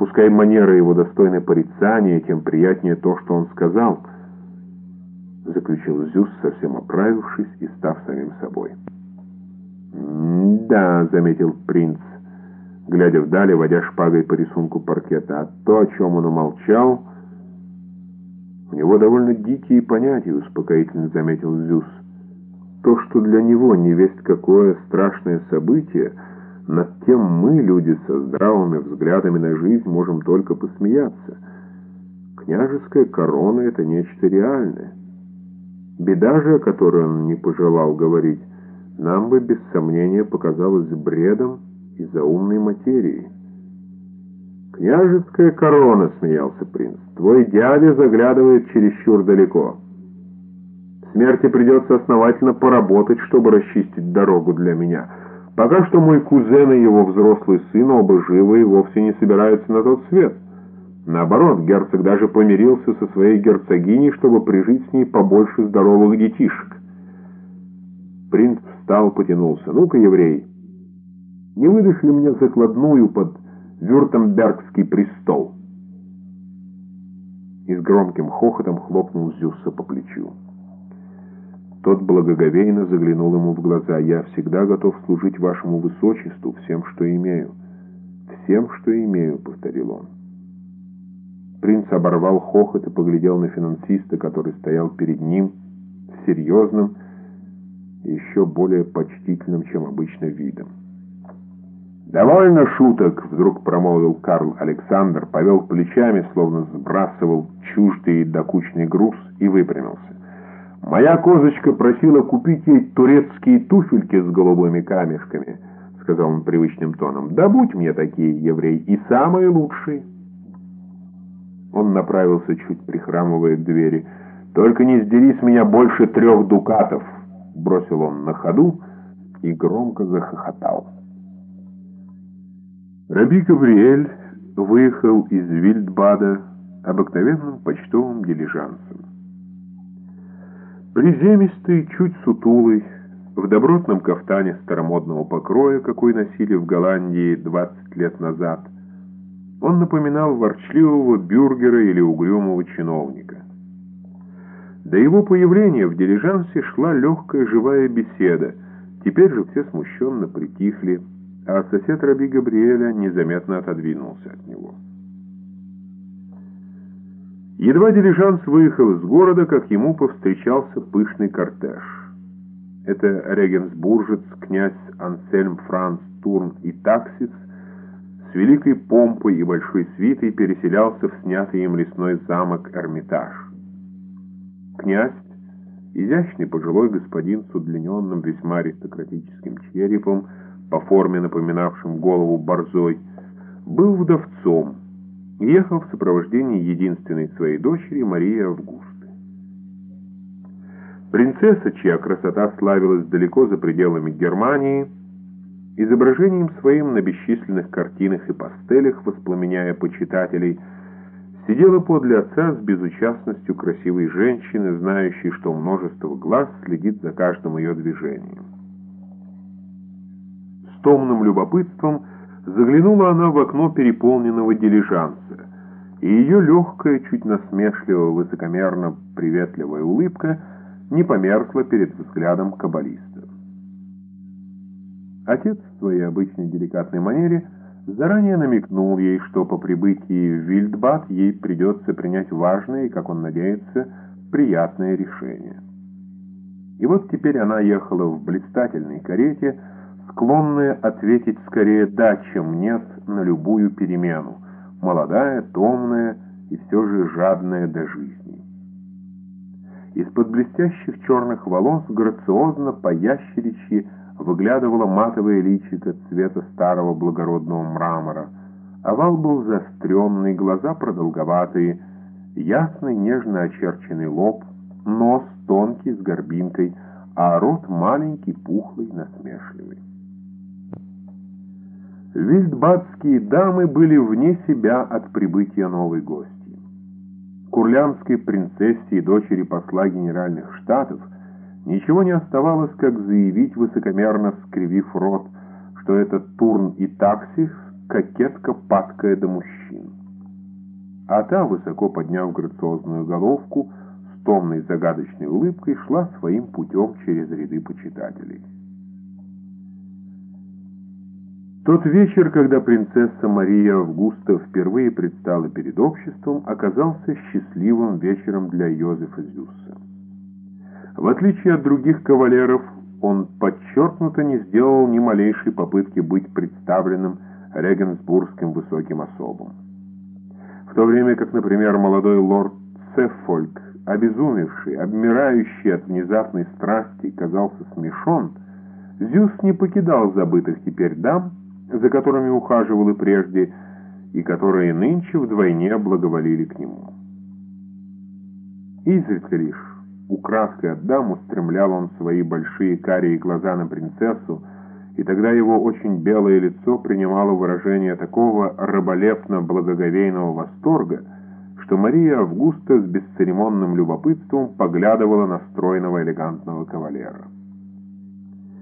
Пускай манера его достойны порицания, тем приятнее то, что он сказал, заключил Зюс, совсем оправившись и став самим собой. «Да», — заметил принц, глядя вдали, водя шпагой по рисунку паркета, «а то, о чем он умолчал, у него довольно дикие понятия», — успокоительно заметил Зюс. «То, что для него не весть какое страшное событие, над тем мы, люди со здравыми взглядами на жизнь, можем только посмеяться. Княжеская корона — это нечто реальное. Беда же, о которой он не пожелал говорить, нам бы без сомнения показалась бредом из-за умной материи. «Княжеская корона», — смеялся принц, — «твой дядя заглядывает чересчур далеко. Смерти придется основательно поработать, чтобы расчистить дорогу для меня. Пока что мой кузен и его взрослый сын оба живы и вовсе не собираются на тот свет». Наоборот, герцог даже помирился со своей герцогиней, чтобы прижить с ней побольше здоровых детишек. Принц встал, потянулся. «Ну-ка, еврей, не выдашь ли мне закладную под Вюртембергский престол?» И с громким хохотом хлопнул Зюса по плечу. Тот благоговейно заглянул ему в глаза. «Я всегда готов служить вашему высочеству всем, что имею». «Всем, что имею», — повторил он. Принц оборвал хохот и поглядел на финансиста, который стоял перед ним, серьезным и еще более почтительным, чем обычно, видом. «Довольно шуток!» — вдруг промолвил Карл Александр, повел плечами, словно сбрасывал чуждый докучный груз и выпрямился. «Моя козочка просила купить ей турецкие туфельки с голубыми камешками», — сказал он привычным тоном. «Да будь мне такие, еврей, и самые лучшие». Он направился, чуть прихрамывая к двери. «Только не сдери с меня больше трех дукатов!» Бросил он на ходу и громко захохотал. Раби Гавриэль выехал из Вильдбада обыкновенным почтовым дилижансом. Приземистый, чуть сутулый, в добротном кафтане старомодного покроя, какой носили в Голландии 20 лет назад – он напоминал ворчливого бюргера или угрюмого чиновника. До его появления в дилижансе шла легкая живая беседа. Теперь же все смущенно притихли, а сосед Раби Габриэля незаметно отодвинулся от него. Едва дилижанс выехал из города, как ему повстречался пышный кортеж. Это регенсбуржец, князь Ансельм Франц Турн и Таксис – с великой помпой и большой свитой переселялся в снятый им лесной замок Эрмитаж. Князь, изящный пожилой господин с удлиненным весьма аристократическим черепом, по форме напоминавшим голову борзой, был вдовцом ехал в сопровождении единственной своей дочери Марии Августы. Принцесса, чья красота славилась далеко за пределами Германии, изображением своим на бесчисленных картинах и пастелях, воспламеняя почитателей, сидела подле отца с безучастностью красивой женщины, знающей, что множество глаз следит за каждым ее движением. С томным любопытством заглянула она в окно переполненного дилижанса, и ее легкая, чуть насмешливо, высокомерно приветливая улыбка не померкла перед взглядом каббалиста. Отец в своей обычной деликатной манере заранее намекнул ей, что по прибытии в Вильдбад ей придется принять важное и, как он надеется, приятное решение. И вот теперь она ехала в блистательной карете, склонная ответить скорее «да», чем «нет» на любую перемену, молодая, томная и все же жадная до жизни. Из-под блестящих черных волос грациозно по ящеричьи выглядывало матовое личико цвета старого благородного мрамора. Овал был заостренный, глаза продолговатые, ясный нежно очерченный лоб, нос тонкий с горбинкой, а рот маленький, пухлый, насмешливый. Вильдбадские дамы были вне себя от прибытия новой гости. Курлянской принцессе и дочери посла генеральных штатов – Ничего не оставалось, как заявить, высокомерно скривив рот, что это Турн и Таксис — кокетка, падкая до мужчин. а та, высоко подняв грациозную головку, с томной загадочной улыбкой шла своим путем через ряды почитателей. Тот вечер, когда принцесса Мария Августа впервые предстала перед обществом, оказался счастливым вечером для Йозефа Зюсса. В отличие от других кавалеров, он подчеркнуто не сделал ни малейшей попытки быть представленным регенсбургским высоким особам. В то время как, например, молодой лорд Сеффольк, обезумевший, обмирающий от внезапной страсти, казался смешон, Зюс не покидал забытых теперь дам, за которыми ухаживал и прежде, и которые нынче вдвойне благоволили к нему. Изредка лишь, украдкой от дам, устремлял он свои большие карие глаза на принцессу, и тогда его очень белое лицо принимало выражение такого раболепно-благоговейного восторга, что Мария Августа с бесцеремонным любопытством поглядывала на стройного элегантного кавалера.